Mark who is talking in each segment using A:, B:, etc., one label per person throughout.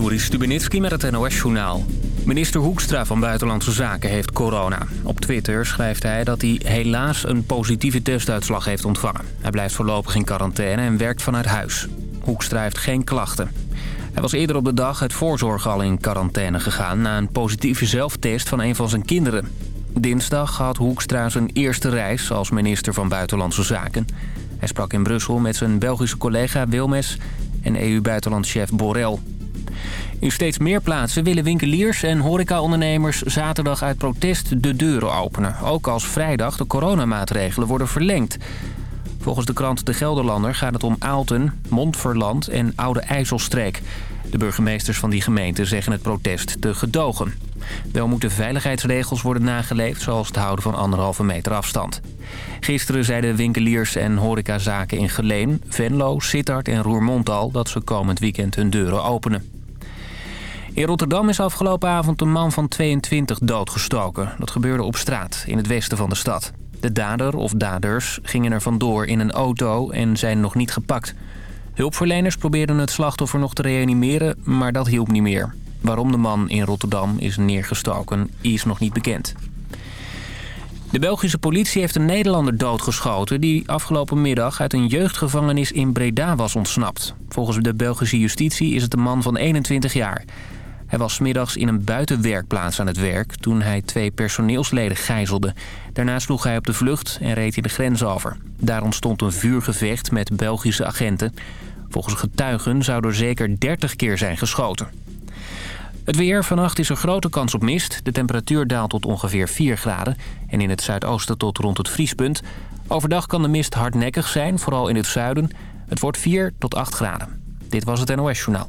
A: Joris Stubenitski met het NOS-journaal. Minister Hoekstra van Buitenlandse Zaken heeft corona. Op Twitter schrijft hij dat hij helaas een positieve testuitslag heeft ontvangen. Hij blijft voorlopig in quarantaine en werkt vanuit huis. Hoekstra heeft geen klachten. Hij was eerder op de dag uit voorzorg al in quarantaine gegaan... na een positieve zelftest van een van zijn kinderen. Dinsdag had Hoekstra zijn eerste reis als minister van Buitenlandse Zaken. Hij sprak in Brussel met zijn Belgische collega Wilmes en EU-buitenlandchef Borrell. In steeds meer plaatsen willen winkeliers en horecaondernemers zaterdag uit protest de deuren openen. Ook als vrijdag de coronamaatregelen worden verlengd. Volgens de krant De Gelderlander gaat het om Aalten, Montferland en Oude IJsselstreek. De burgemeesters van die gemeenten zeggen het protest te gedogen. Wel moeten veiligheidsregels worden nageleefd, zoals het houden van anderhalve meter afstand. Gisteren zeiden winkeliers en horecazaken in Geleen, Venlo, Sittard en Roermond al... dat ze komend weekend hun deuren openen. In Rotterdam is afgelopen avond een man van 22 doodgestoken. Dat gebeurde op straat, in het westen van de stad. De dader of daders gingen er vandoor in een auto en zijn nog niet gepakt. Hulpverleners probeerden het slachtoffer nog te reanimeren, maar dat hielp niet meer. Waarom de man in Rotterdam is neergestoken, is nog niet bekend. De Belgische politie heeft een Nederlander doodgeschoten... die afgelopen middag uit een jeugdgevangenis in Breda was ontsnapt. Volgens de Belgische justitie is het een man van 21 jaar. Hij was middags in een buitenwerkplaats aan het werk... toen hij twee personeelsleden gijzelde. Daarna sloeg hij op de vlucht en reed hij de grens over. Daar ontstond een vuurgevecht met Belgische agenten. Volgens getuigen zou er zeker 30 keer zijn geschoten. Het weer. Vannacht is er grote kans op mist. De temperatuur daalt tot ongeveer 4 graden. En in het zuidoosten tot rond het vriespunt. Overdag kan de mist hardnekkig zijn, vooral in het zuiden. Het wordt 4 tot 8 graden. Dit was het NOS Journaal.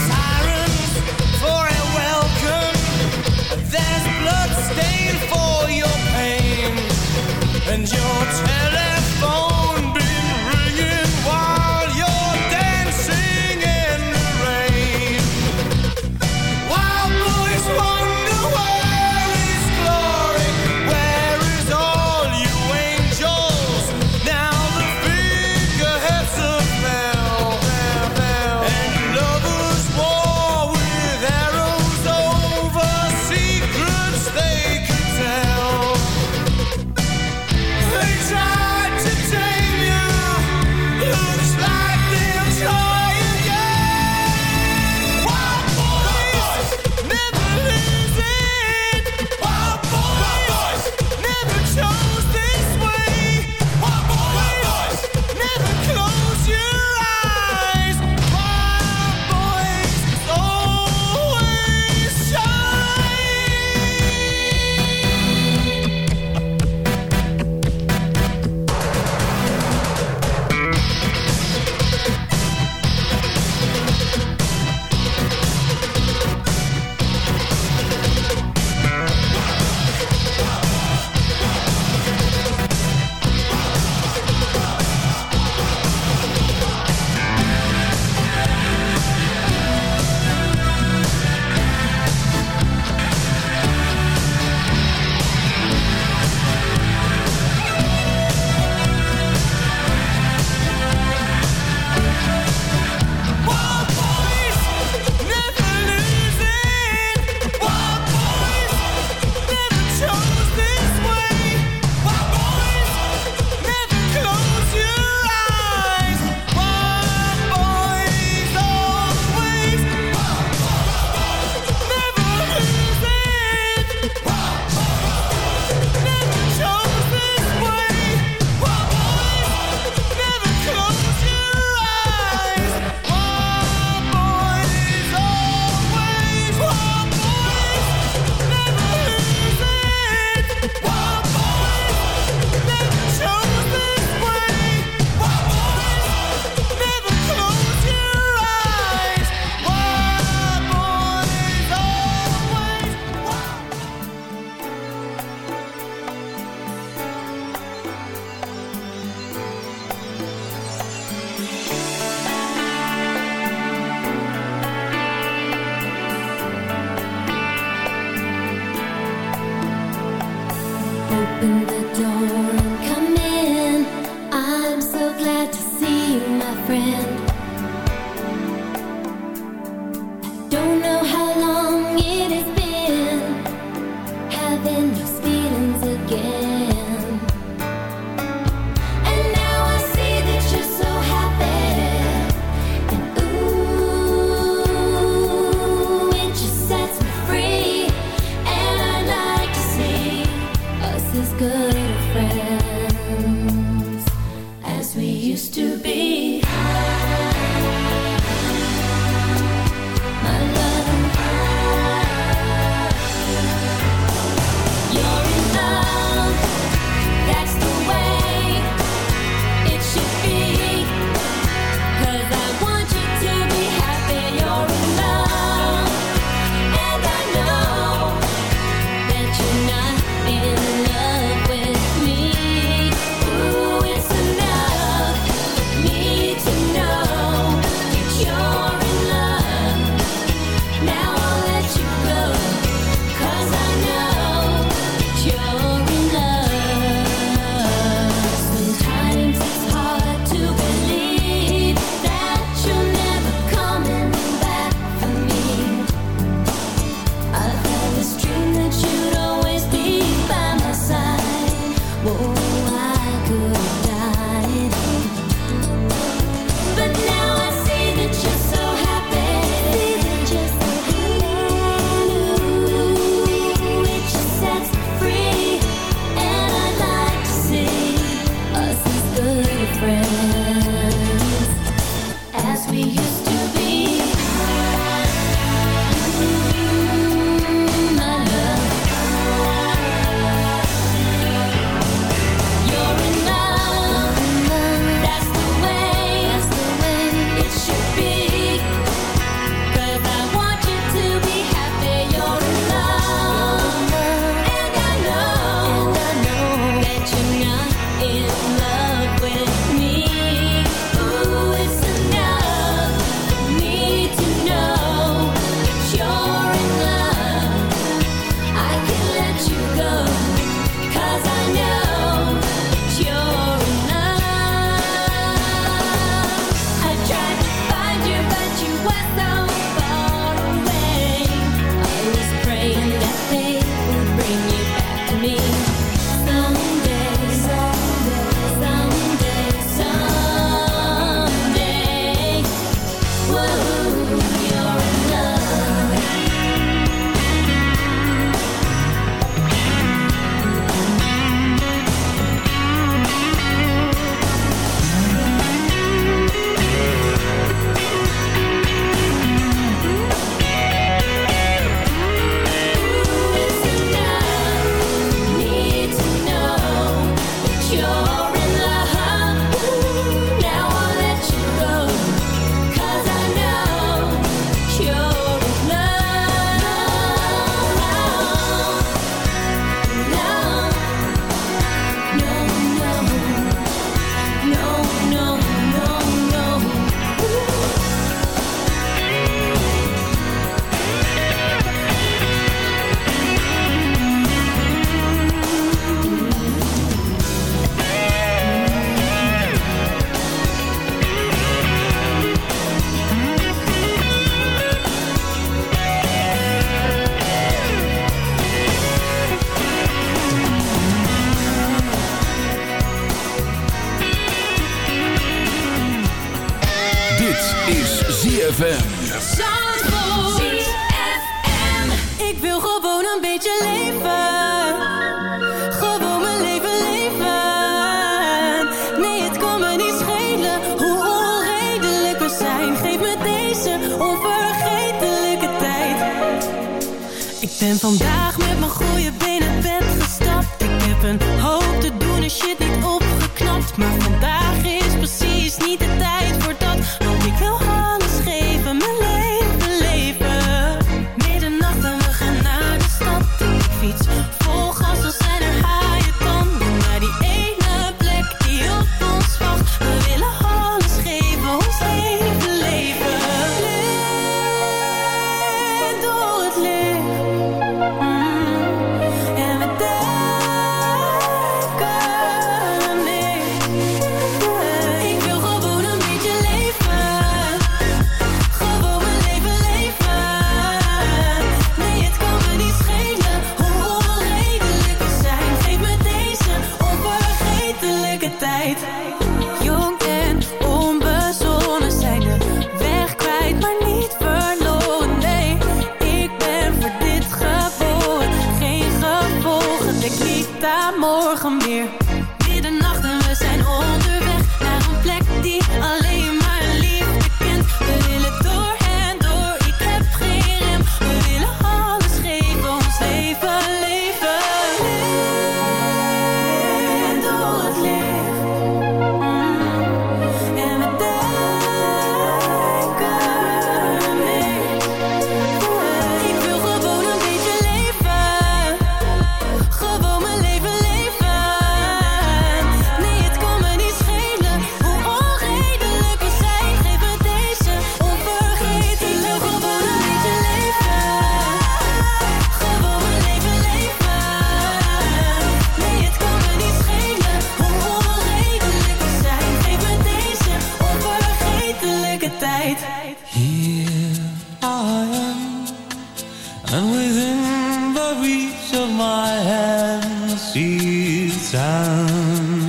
B: Sorry.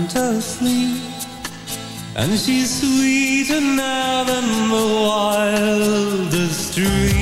B: to sleep. And she's sweeter now than the wildest dream.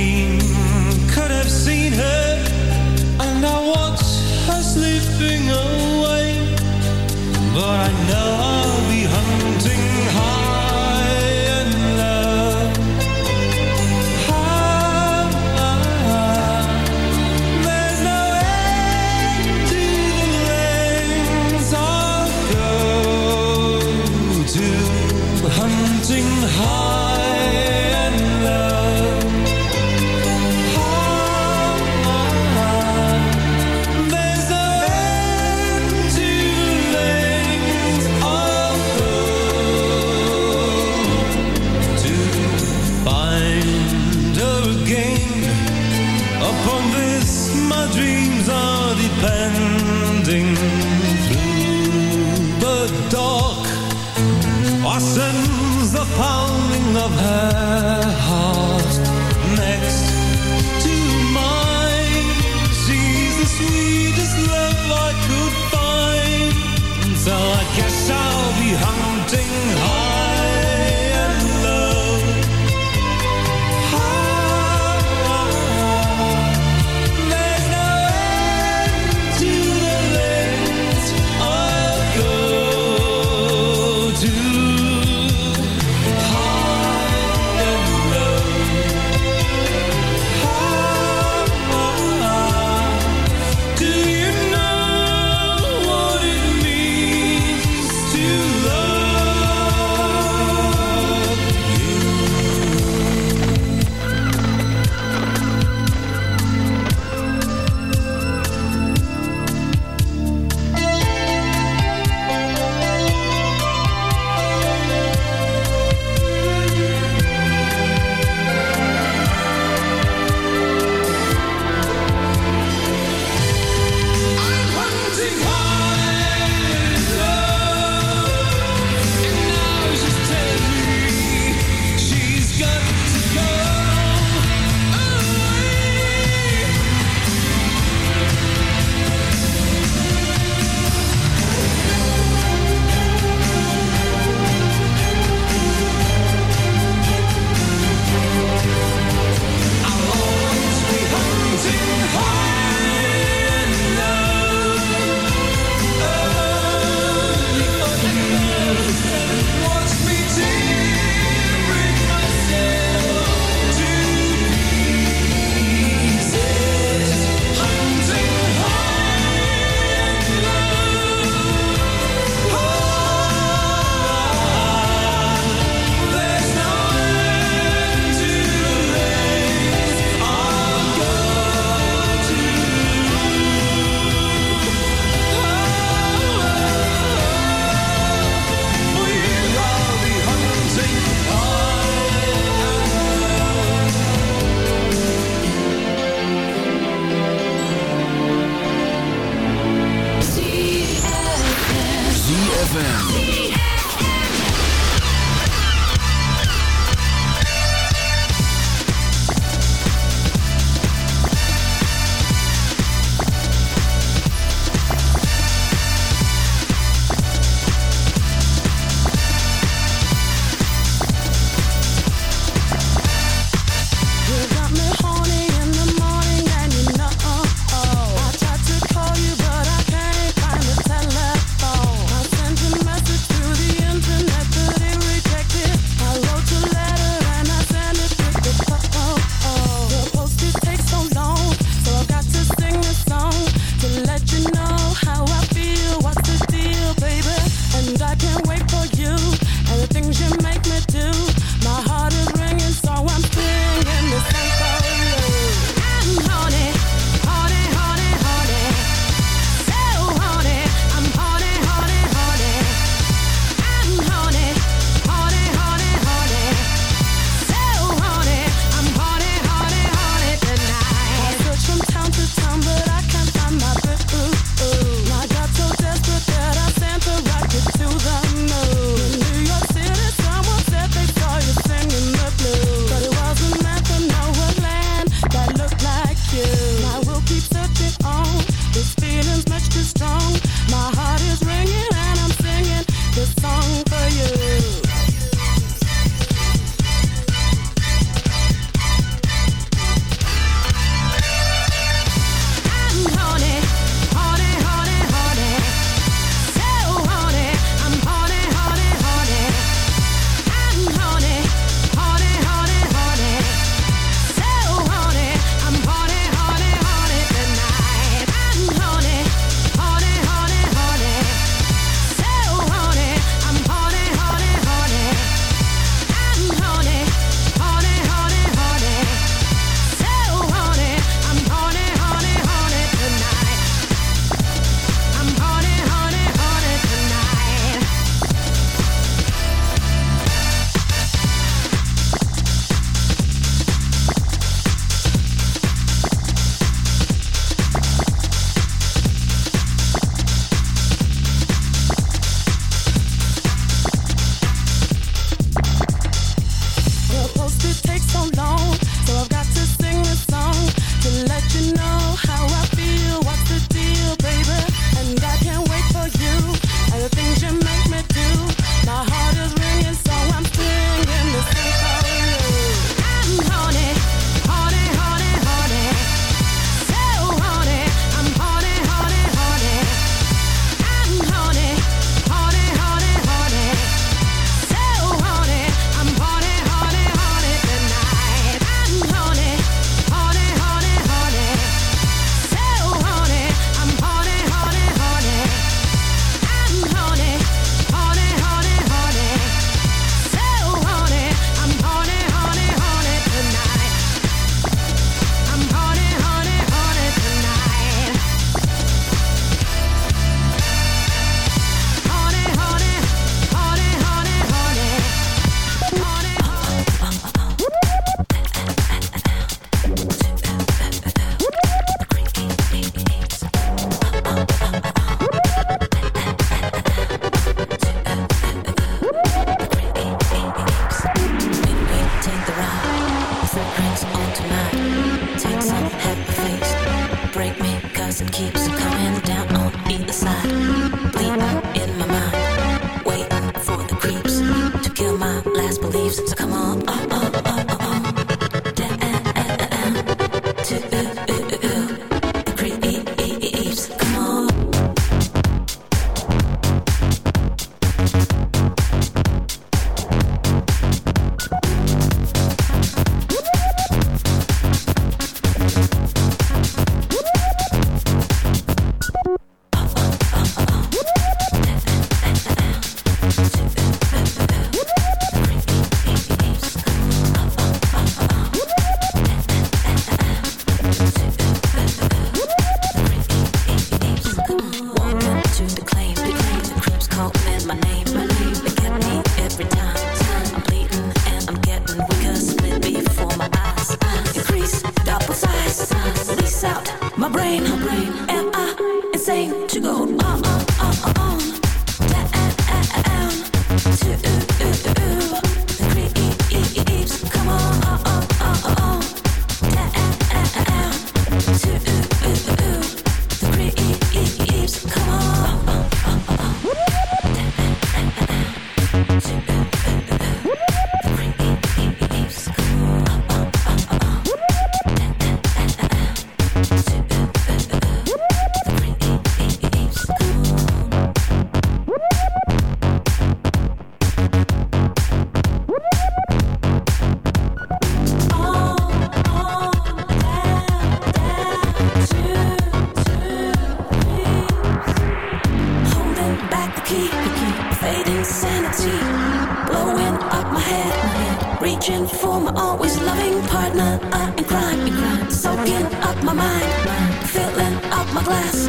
C: soaking up my mind, filling up my glass.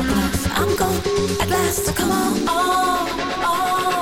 C: I'm gone at last, come on. on, on.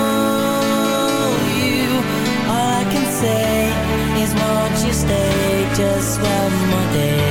D: swell Monday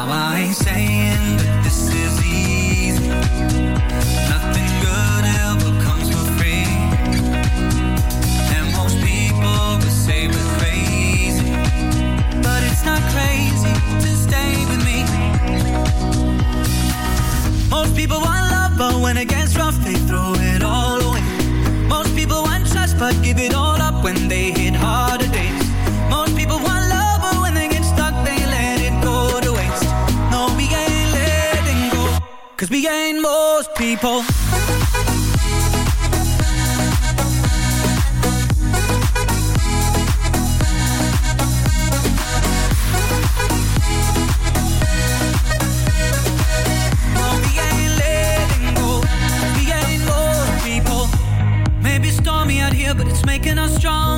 E: Now I ain't saying that this is easy. Nothing good ever comes for free. And most people would say we're crazy. But it's not crazy to stay with me. Most people want love, but when it gets rough, they throw it all away. Most people want trust, but give it all up when they hit. people. Maybe stormy out here, but it's making us
F: strong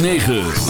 G: 106.9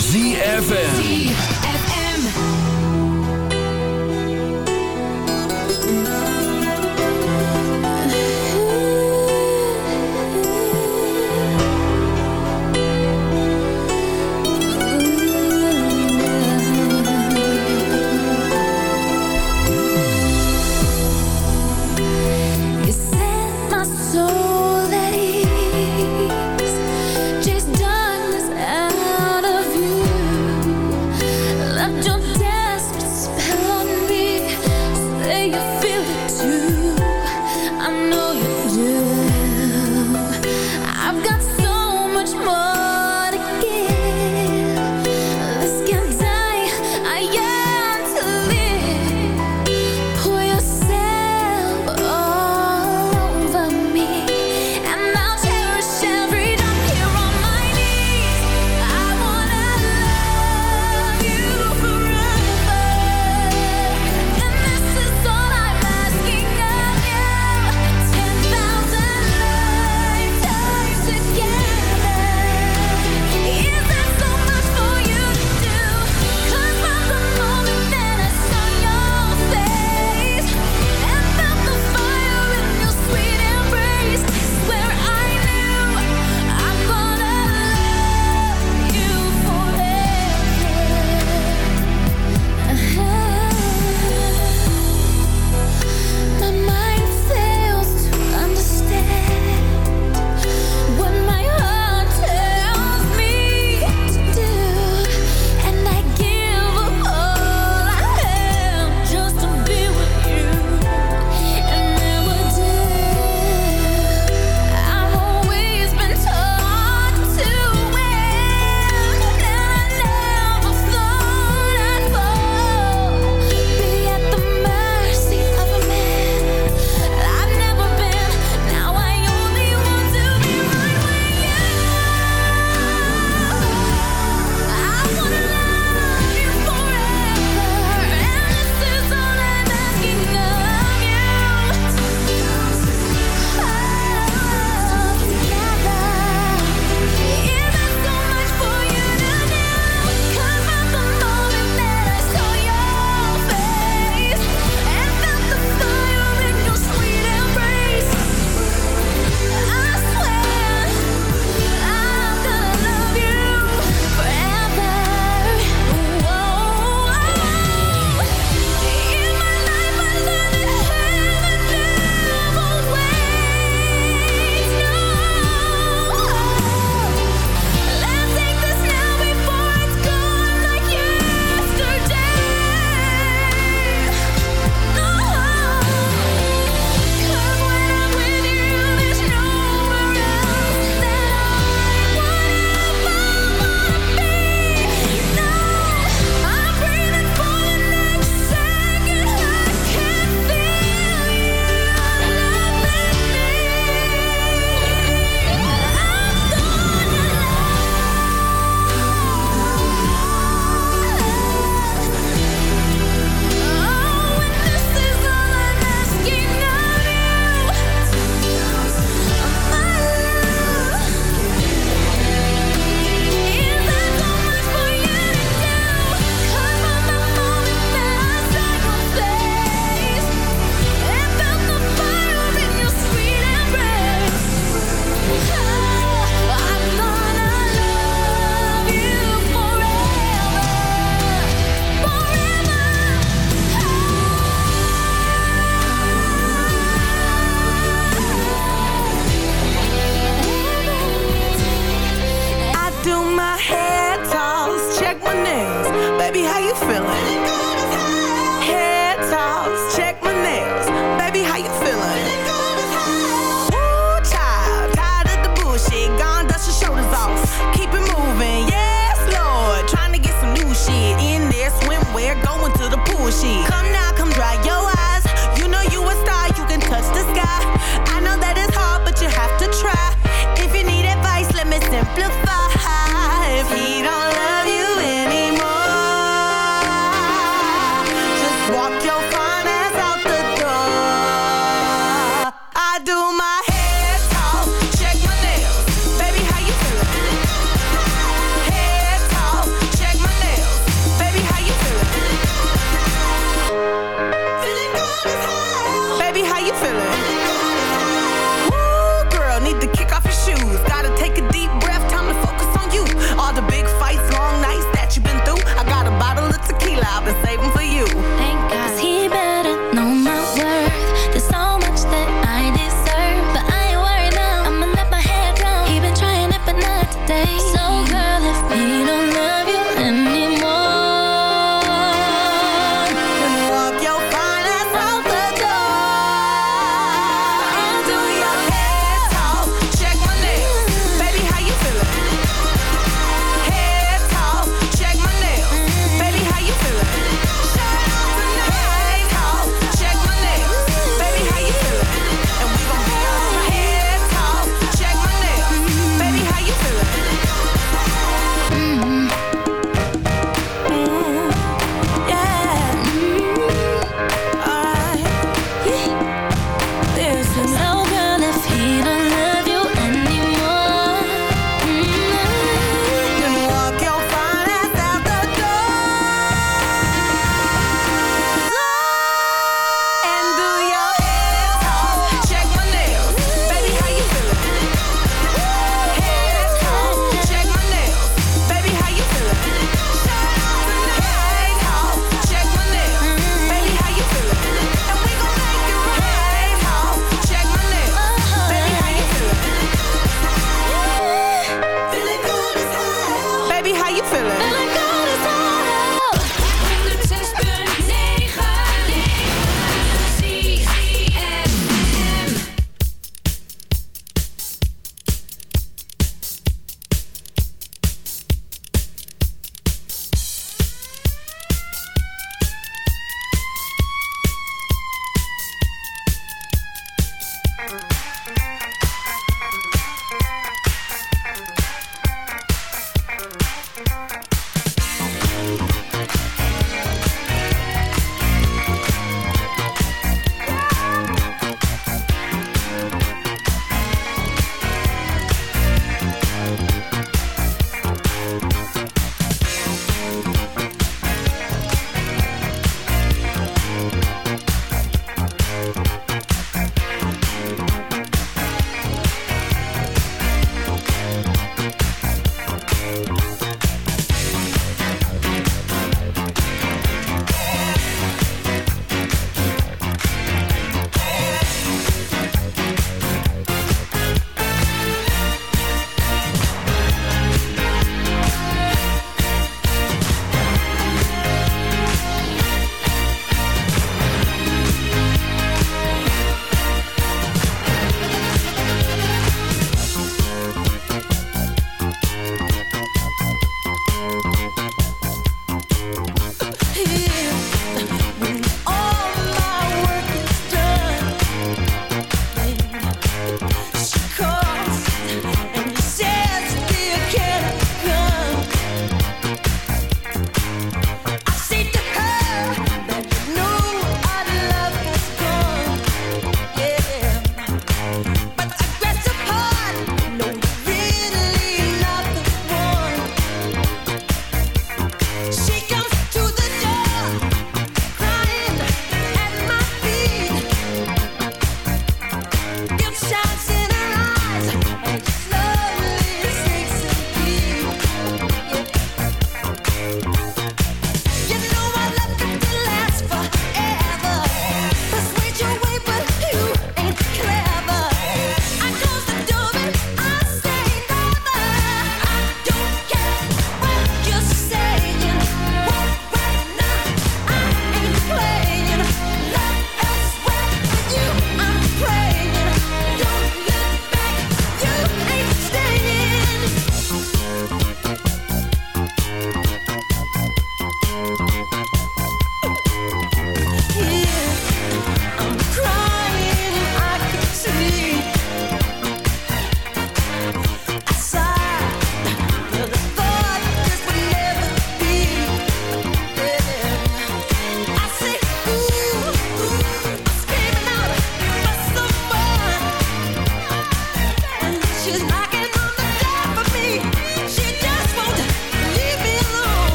H: how you feeling?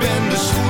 I: ben de schoenmaker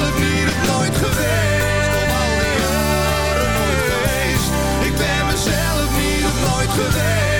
I: mezelf niet op nooit geweest. Op al die. Ik ben mezelf niet op nooit geweest.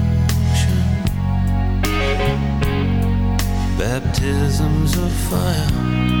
D: baptisms of fire.